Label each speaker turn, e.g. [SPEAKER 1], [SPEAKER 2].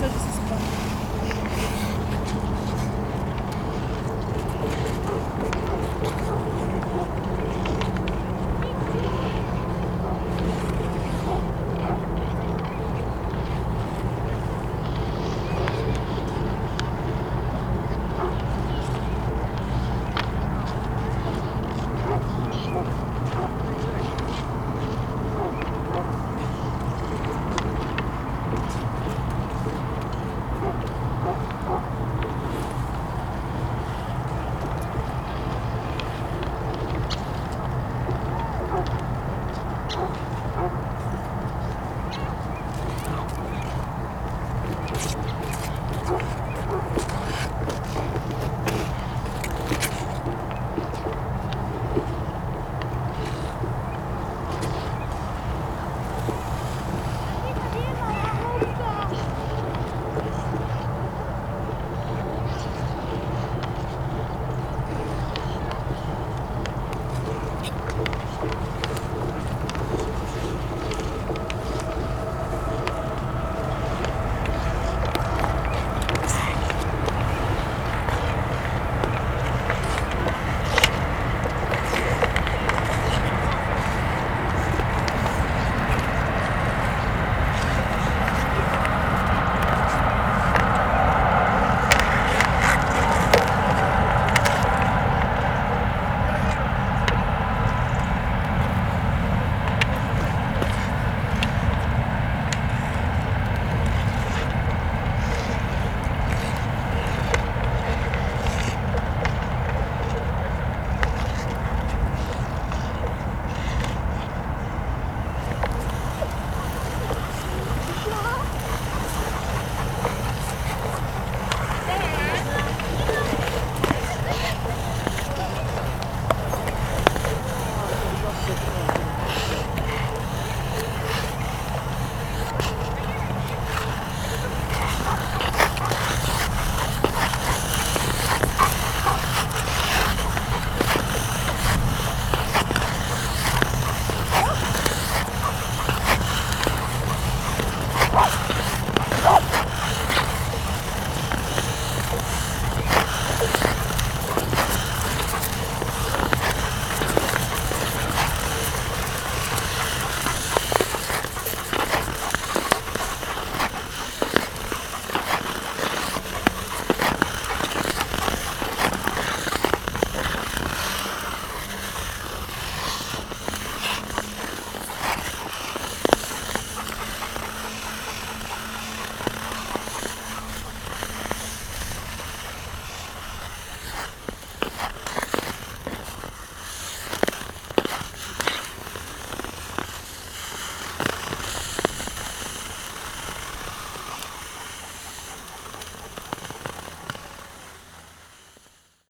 [SPEAKER 1] seu desespero.